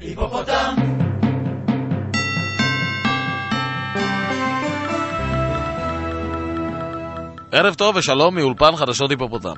היפופוטם! ערב טוב ושלום מאולפן חדשות היפופוטם.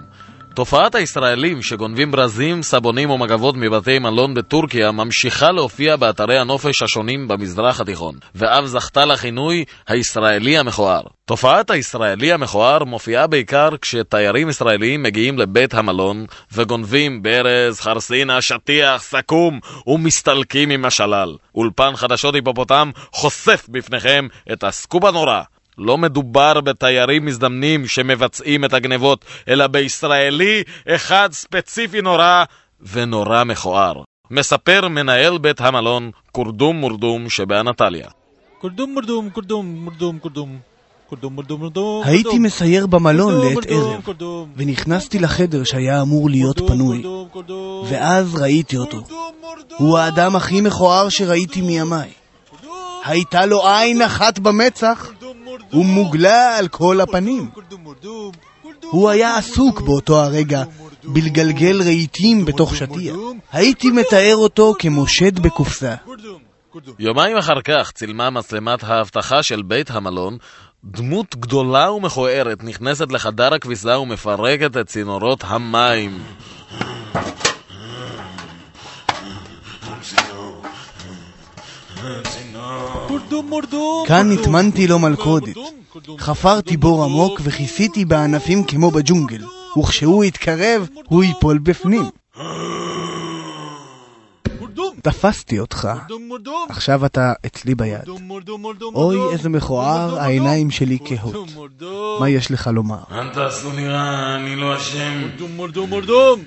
תופעת הישראלים שגונבים ברזים, סבונים ומגבות מבתי מלון בטורקיה ממשיכה להופיע באתרי הנופש השונים במזרח התיכון, ואף זכתה לכינוי הישראלי המכוער. תופעת הישראלי המכוער מופיעה בעיקר כשתיירים ישראלים מגיעים לבית המלון וגונבים ברז, חרסינה, שטיח, סכו"ם ומסתלקים עם השלל. אולפן חדשות היפופוטם חושף בפניכם את הסקופ הנורא לא מדובר בתיירים מזדמנים שמבצעים את הגנבות, אלא בישראלי אחד ספציפי נורא ונורא מכוער. מספר מנהל בית המלון קורדום מורדום שבאנטליה. קורדום מורדום, קורדום מורדום, קורדום. הייתי מסייר במלון לעת ערב, ונכנסתי לחדר שהיה אמור להיות פנוי, ואז ראיתי אותו. הוא האדם הכי מכוער שראיתי מימיי. הייתה לו עין אחת במצח, ומוגלה על כל הפנים. הוא היה עסוק באותו הרגע בלגלגל רהיטים בתוך שטיח. הייתי מתאר אותו כמושד בקופסה. יומיים אחר כך צילמה מצלמת האבטחה של בית המלון דמות גדולה ומכוערת נכנסת לחדר הכביסה ומפרקת את צינורות המים. כאן נטמנתי לו מלכודת. חפרתי בור עמוק וכיסיתי בענפים כמו בג'ונגל, וכשהוא יתקרב, הוא ייפול בפנים. תפסתי אותך, עכשיו אתה אצלי ביד. אוי, איזה מכוער, העיניים שלי כהות. מה יש לך לומר? אל תעשו לי רע, אני לא אשם.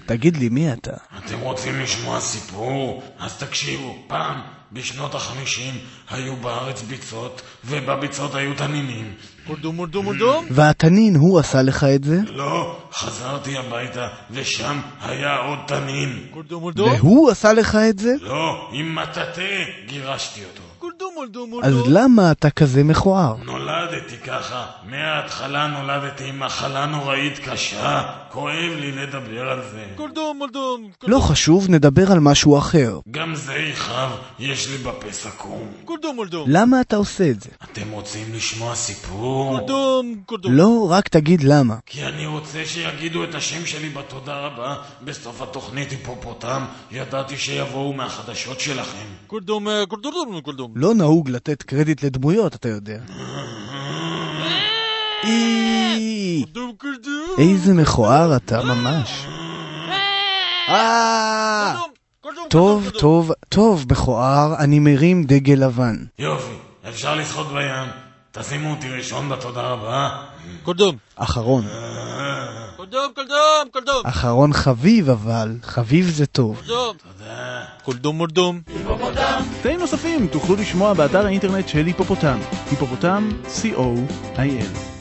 תגיד לי, מי אתה? אתם רוצים לשמוע סיפור? אז תקשיבו, פעם בשנות החמישים היו בארץ ביצות, ובביצות היו תנינים. מורדום, מורדום, מורדום? והתנין, הוא עשה לך את זה? לא, חזרתי הביתה, ושם היה עוד תנין. מורדום, מורדום? והוא עשה לך את זה? לא, עם מטאטא גירשתי אותו. אז למה אתה כזה מכוער? נולדתי ככה. מההתחלה נולדתי עם מחלה נוראית קשה. כואב לי לדבר על זה. קולדום, מולדום. לא חשוב, נדבר על משהו אחר. גם זה יכאב, יש לי בפה סכו"ם. קולדום, מולדום. למה אתה עושה את זה? אתם רוצים לשמוע סיפור? קולדום, קולדום. לא, רק תגיד למה. כי אני רוצה שיגידו את השם שלי בתודה רבה בסוף התוכנית היפופוטם. ידעתי שיבואו מהחדשות שלכם. קולדום, קולדום, קולדום. לא נהוג לתת קרדיט לדמויות, אתה יודע. איזה מכוער אתה, ממש. אה! טוב, טוב, טוב, מכוער, אני מרים דגל לבן. יופי, אפשר לשחות בים. תשימו אותי ראשון בתודה רבה. קולדום. אחרון. קולדום, קולדום, קולדום. אחרון חביב, אבל חביב זה טוב. קולדום. תודה. קולדום, מורדום. קטעים נוספים תוכלו לשמוע באתר האינטרנט של היפופוטם, היפופוטם, co.il